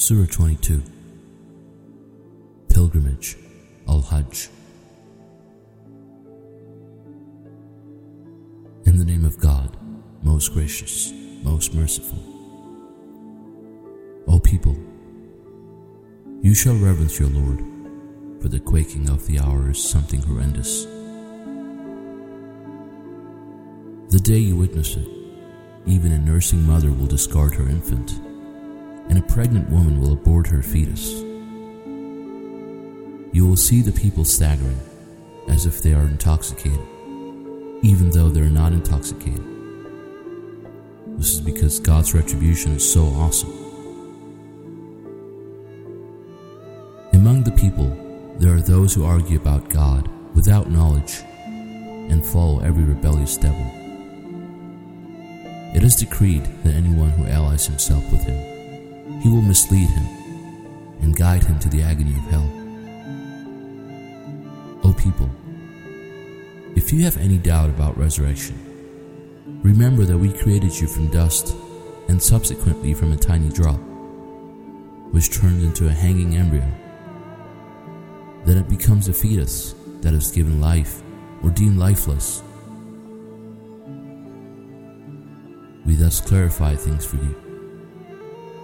Surah 22 Pilgrimage Al Hajj In the name of God, most gracious, most merciful. O people, you shall reverence your Lord, for the quaking of the hour is something horrendous. The day you witness it, even a nursing mother will discard her infant, and a pregnant woman will abort her fetus. You will see the people staggering, as if they are intoxicated, even though they are not intoxicated. This is because God's retribution is so awesome. Among the people, there are those who argue about God without knowledge and follow every rebellious devil. It is decreed that anyone who allies himself with him, he will mislead him and guide him to the agony of hell. O people, if you have any doubt about resurrection, remember that we created you from dust and subsequently from a tiny drop, which turned into a hanging embryo. Then it becomes a fetus that is given life or deemed lifeless We thus clarify things for you.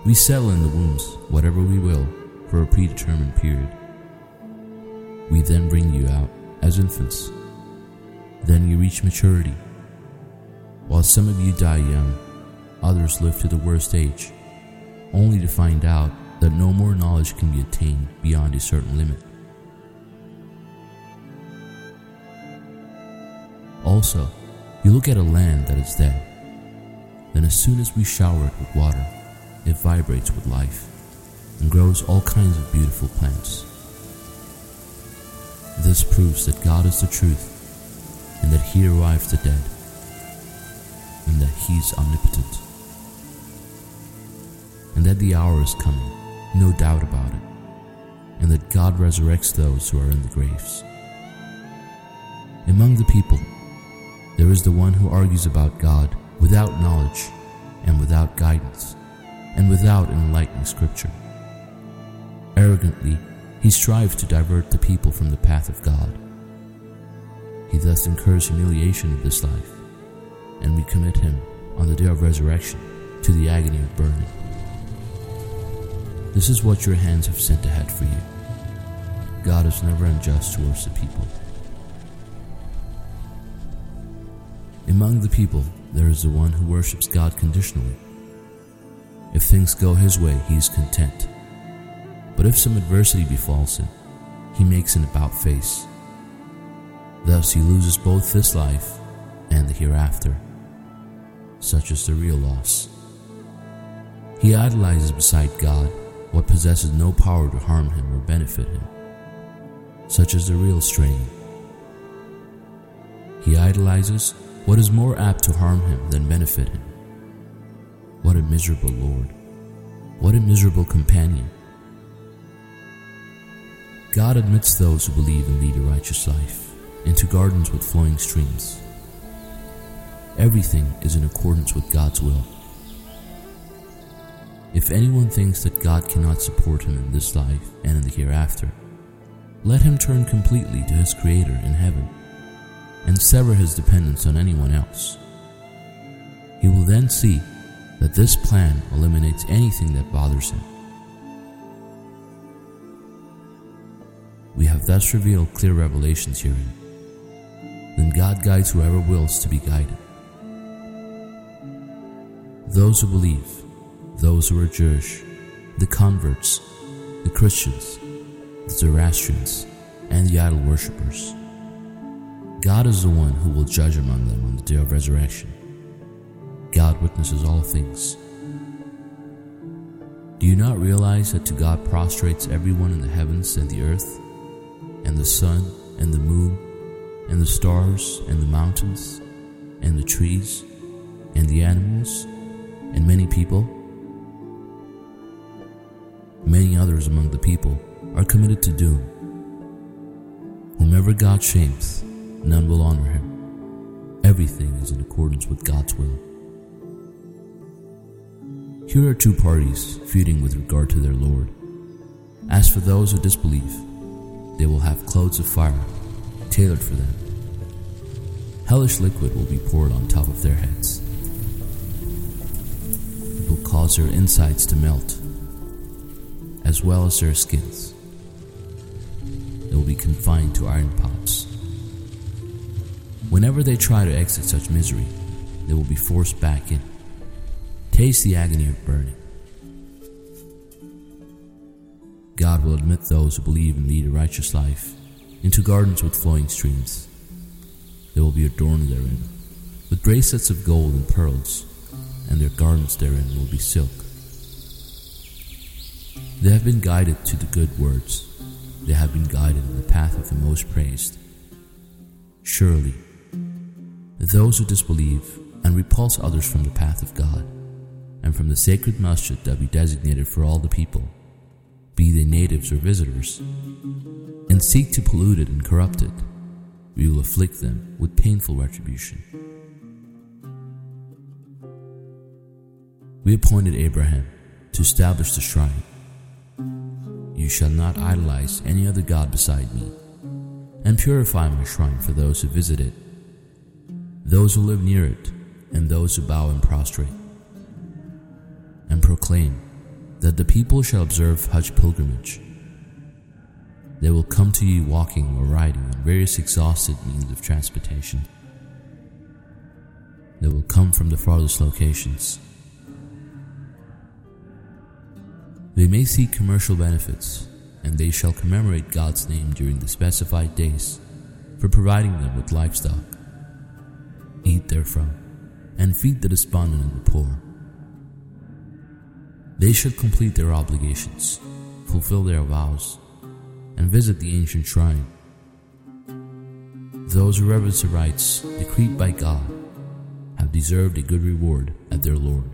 We settle in the wombs whatever we will for a predetermined period. We then bring you out as infants. Then you reach maturity. While some of you die young, others live to the worst age, only to find out that no more knowledge can be attained beyond a certain limit. Also, you look at a land that is dead then, as soon as we shower it with water, it vibrates with life and grows all kinds of beautiful plants. This proves that God is the truth and that He revives the dead and that He's omnipotent and that the hour is coming, no doubt about it, and that God resurrects those who are in the graves. Among the people, there is the one who argues about God without knowledge and without guidance and without enlightening scripture. Arrogantly, he strives to divert the people from the path of God. He thus incurs humiliation of this life, and we commit him on the day of resurrection to the agony of burning. This is what your hands have sent ahead for you. God is never unjust towards the people. Among the people, there is the one who worships God conditionally. If things go his way, he is content. But if some adversity befalls him, he makes an about face. Thus he loses both this life and the hereafter. Such is the real loss. He idolizes beside God what possesses no power to harm him or benefit him. Such is the real strain. He idolizes what is more apt to harm him than benefit him? What a miserable Lord! What a miserable companion! God admits those who believe and lead a righteous life into gardens with flowing streams. Everything is in accordance with God's will. If anyone thinks that God cannot support him in this life and in the hereafter, let him turn completely to his Creator in heaven and sever his dependence on anyone else. He will then see that this plan eliminates anything that bothers him. We have thus revealed clear revelations herein. Then God guides whoever wills to be guided. Those who believe, those who are Jewish, the converts, the Christians, the Zoroastrians, and the idol worshippers God is the one who will judge among them on the day of resurrection. God witnesses all things. Do you not realize that to God prostrates everyone in the heavens and the earth, and the sun and the moon, and the stars and the mountains, and the trees, and the animals, and many people? Many others among the people are committed to doom. Whomever God shames, none will honor him. Everything is in accordance with God's will. Here are two parties feuding with regard to their Lord. As for those who disbelieve, they will have clothes of fire tailored for them. Hellish liquid will be poured on top of their heads. It will cause their insides to melt, as well as their skins. They will be confined to iron pots. Whenever they try to exit such misery, they will be forced back in. Taste the agony of burning. God will admit those who believe and lead a righteous life into gardens with flowing streams. They will be adorned therein with bracelets of gold and pearls, and their garments therein will be silk. They have been guided to the good words. They have been guided in the path of the most praised. Surely, those who disbelieve and repulse others from the path of God and from the sacred masjid that we designated for all the people, be they natives or visitors, and seek to pollute it and corrupt it, we will afflict them with painful retribution. We appointed Abraham to establish the shrine. You shall not idolize any other God beside me, and purify my shrine for those who visit it, those who live near it, and those who bow and prostrate, and proclaim that the people shall observe Hajj pilgrimage. They will come to you walking or riding on various exhausted means of transportation. They will come from the farthest locations. They may seek commercial benefits, and they shall commemorate God's name during the specified days for providing them with livestock. Eat therefrom, and feed the despondent and the poor. They should complete their obligations, fulfill their vows, and visit the ancient shrine. Those who reverence the rites decreed by God have deserved a good reward at their Lord.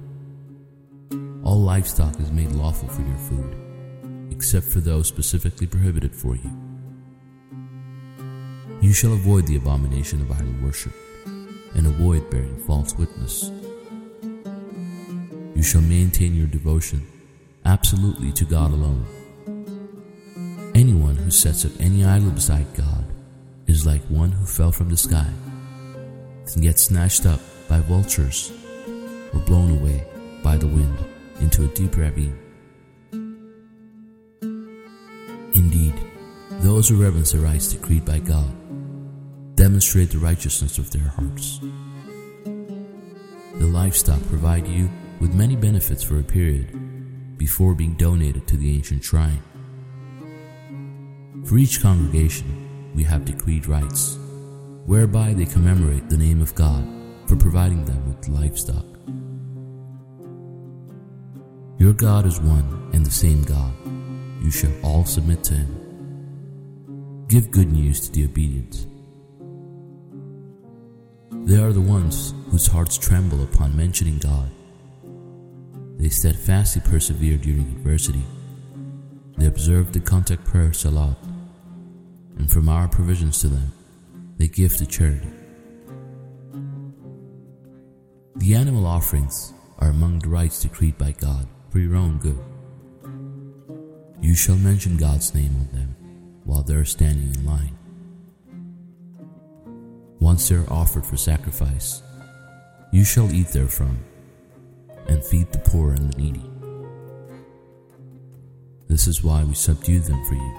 All livestock is made lawful for your food, except for those specifically prohibited for you. You shall avoid the abomination of idol worship and avoid bearing false witness. You shall maintain your devotion absolutely to God alone. Anyone who sets up any idol beside God is like one who fell from the sky and gets snatched up by vultures or blown away by the wind into a deep ravine. Indeed, those who reverence the rites decreed by God demonstrate the righteousness of their hearts. The livestock provide you with many benefits for a period before being donated to the ancient shrine. For each congregation, we have decreed rites, whereby they commemorate the name of God for providing them with livestock. Your God is one and the same God. You shall all submit to Him. Give good news to the obedient. They are the ones whose hearts tremble upon mentioning God. They steadfastly persevere during adversity. They observe the contact prayer salat, and from our provisions to them, they give to charity. The animal offerings are among the rites decreed by God for your own good. You shall mention God's name on them while they are standing in line. Once they are offered for sacrifice, you shall eat therefrom and feed the poor and the needy. This is why we subdue them for you,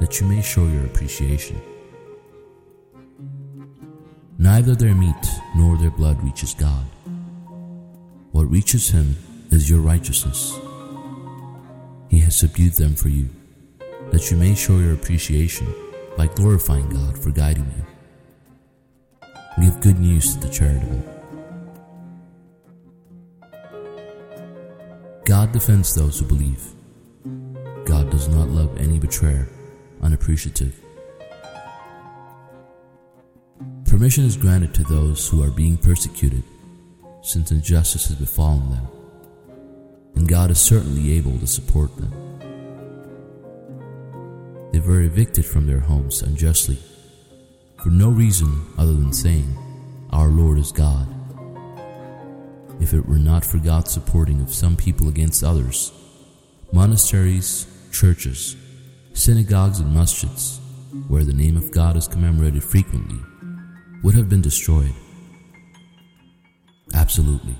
that you may show your appreciation. Neither their meat nor their blood reaches God. What reaches Him is your righteousness. He has subdued them for you, that you may show your appreciation by glorifying God for guiding you. Give good news to the charitable. God defends those who believe. God does not love any betrayer, unappreciative. Permission is granted to those who are being persecuted, since injustice has befallen them, and God is certainly able to support them. They were evicted from their homes unjustly for no reason other than saying, Our Lord is God. If it were not for God's supporting of some people against others, monasteries, churches, synagogues, and masjids, where the name of God is commemorated frequently, would have been destroyed. Absolutely.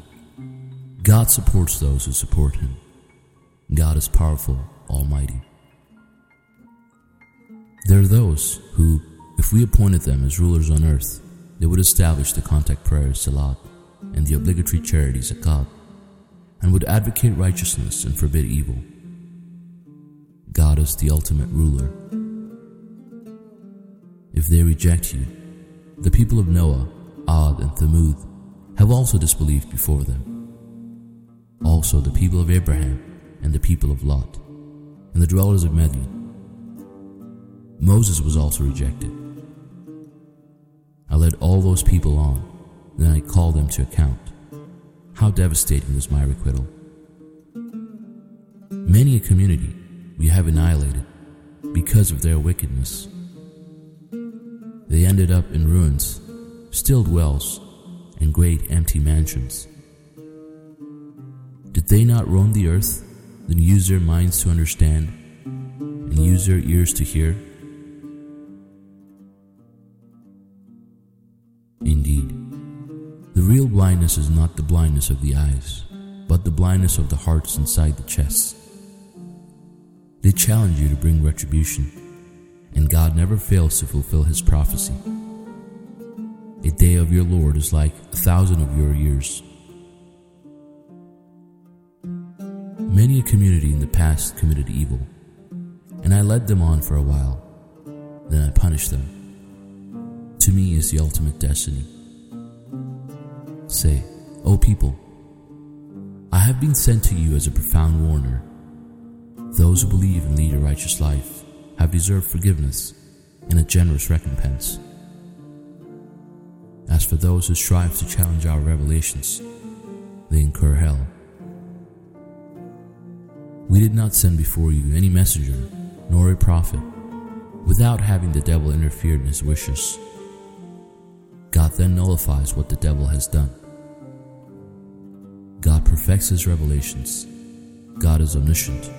God supports those who support Him. God is powerful, almighty. There are those who, if we appointed them as rulers on earth, they would establish the contact prayers, salat, and the obligatory charity, zakat, and would advocate righteousness and forbid evil. God is the ultimate ruler. If they reject you, the people of Noah, Ad, and Thamud have also disbelieved before them. Also the people of Abraham and the people of Lot, and the dwellers of Midian. Moses was also rejected. I led all those people on, then I called them to account. How devastating was my requital. Many a community we have annihilated because of their wickedness. They ended up in ruins, stilled wells, and great empty mansions. Did they not roam the earth, then use their minds to understand, and use their ears to hear? Blindness is not the blindness of the eyes, but the blindness of the hearts inside the chests. They challenge you to bring retribution, and God never fails to fulfill his prophecy. A day of your Lord is like a thousand of your years. Many a community in the past committed evil, and I led them on for a while, then I punished them. To me is the ultimate destiny. Say, O people, I have been sent to you as a profound warner. Those who believe and lead a righteous life have deserved forgiveness and a generous recompense. As for those who strive to challenge our revelations, they incur hell. We did not send before you any messenger nor a prophet without having the devil interfere in his wishes. God then nullifies what the devil has done. God perfects his revelations. God is omniscient,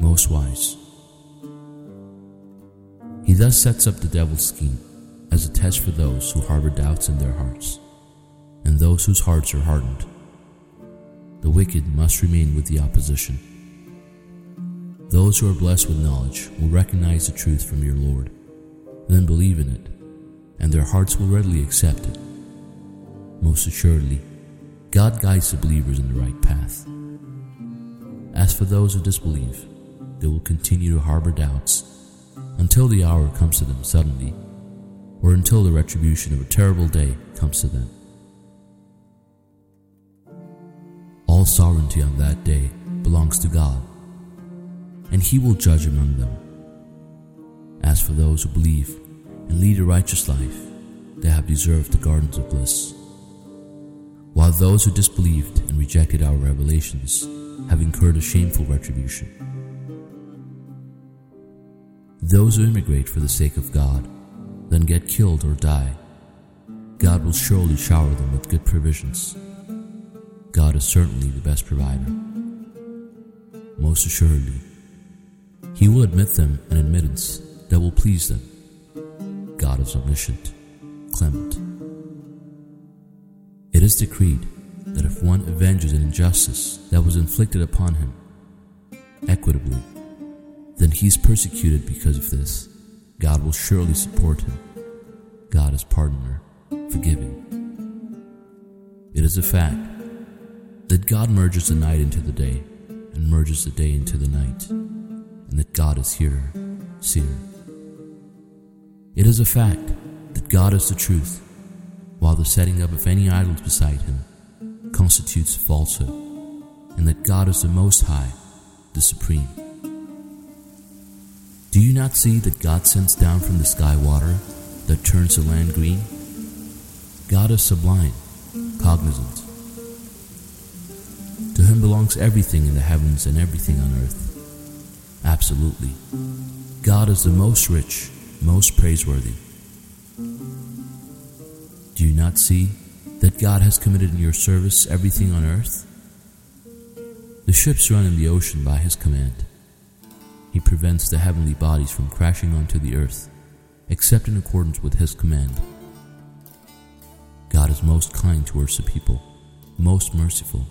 most wise. He thus sets up the devil's scheme as a test for those who harbor doubts in their hearts, and those whose hearts are hardened. The wicked must remain with the opposition. Those who are blessed with knowledge will recognize the truth from your Lord, then believe in it, and their hearts will readily accept it. Most assuredly, God guides the believers in the right path. As for those who disbelieve, they will continue to harbor doubts until the hour comes to them suddenly or until the retribution of a terrible day comes to them. All sovereignty on that day belongs to God, and He will judge among them. As for those who believe and lead a righteous life, they have deserved the gardens of bliss. While those who disbelieved and rejected our revelations have incurred a shameful retribution. Those who immigrate for the sake of God then get killed or die, God will surely shower them with good provisions. God is certainly the best provider. Most assuredly, He will admit them an admittance that will please them. God is omniscient, clement. It is decreed that if one avenges an injustice that was inflicted upon him equitably, then he is persecuted because of this. God will surely support him. God is pardoner, forgiving. It is a fact that God merges the night into the day and merges the day into the night, and that God is hearer, seer. It is a fact that God is the truth, while the setting up of any idols beside him constitutes falsehood, and that God is the Most High, the Supreme. Do you not see that God sends down from the sky water that turns the land green? God is sublime, cognizant. To him belongs everything in the heavens and everything on earth. Absolutely. God is the most rich, most praiseworthy. Do you not see that God has committed in your service everything on earth? The ships run in the ocean by His command. He prevents the heavenly bodies from crashing onto the earth, except in accordance with His command. God is most kind towards the people, most merciful.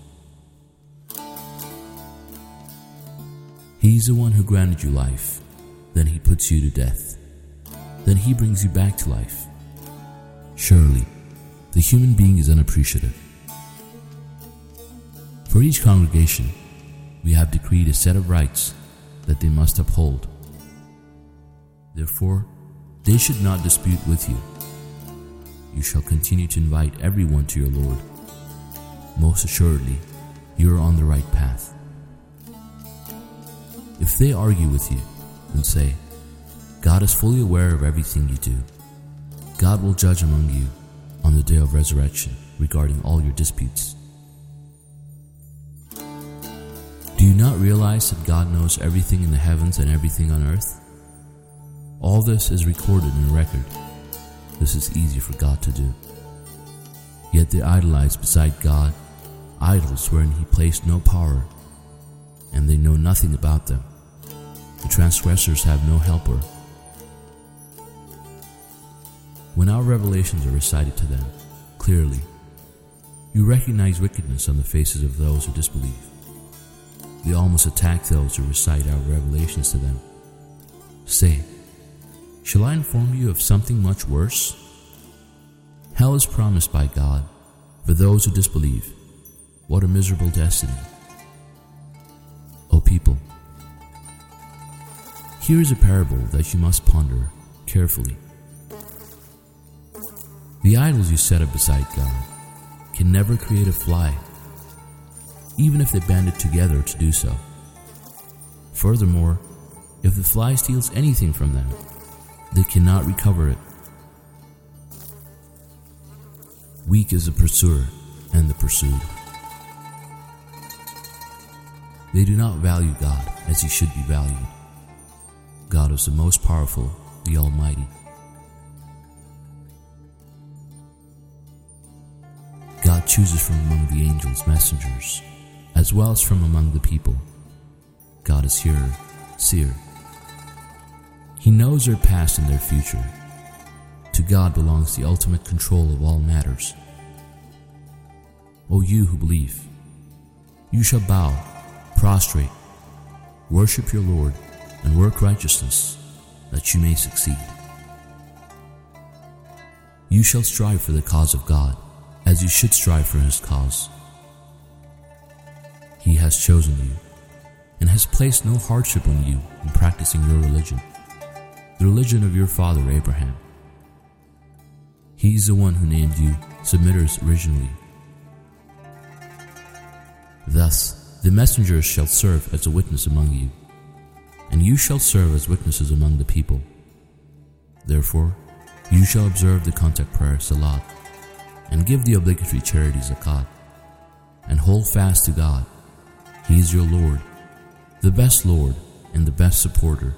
He's the one who granted you life, then He puts you to death, then He brings you back to life. Surely, the human being is unappreciative. For each congregation, we have decreed a set of rites that they must uphold. Therefore, they should not dispute with you. You shall continue to invite everyone to your Lord. Most assuredly, you are on the right path. If they argue with you and say, God is fully aware of everything you do, God will judge among you on the day of resurrection regarding all your disputes. Do you not realize that God knows everything in the heavens and everything on earth? All this is recorded in a record. This is easy for God to do. Yet they idolize beside God idols wherein He placed no power, and they know nothing about them. The transgressors have no helper. When our revelations are recited to them clearly, you recognize wickedness on the faces of those who disbelieve. They almost attack those who recite our revelations to them. Say, Shall I inform you of something much worse? Hell is promised by God for those who disbelieve. What a miserable destiny. O people, here is a parable that you must ponder carefully. The idols you set up beside God can never create a fly, even if they banded together to do so. Furthermore, if the fly steals anything from them, they cannot recover it. Weak is the pursuer and the pursued. They do not value God as he should be valued. God is the most powerful, the Almighty. Chooses from among the angels messengers, as well as from among the people. God is hearer, seer. He knows their past and their future. To God belongs the ultimate control of all matters. O you who believe, you shall bow, prostrate, worship your Lord, and work righteousness, that you may succeed. You shall strive for the cause of God, as you should strive for his cause. He has chosen you, and has placed no hardship on you in practicing your religion, the religion of your father Abraham. He is the one who named you submitters originally. Thus, the messengers shall serve as a witness among you and you shall serve as witnesses among the people. Therefore, you shall observe the contact prayer Salat, and give the obligatory charity Zakat, and hold fast to God. He is your Lord, the best Lord and the best supporter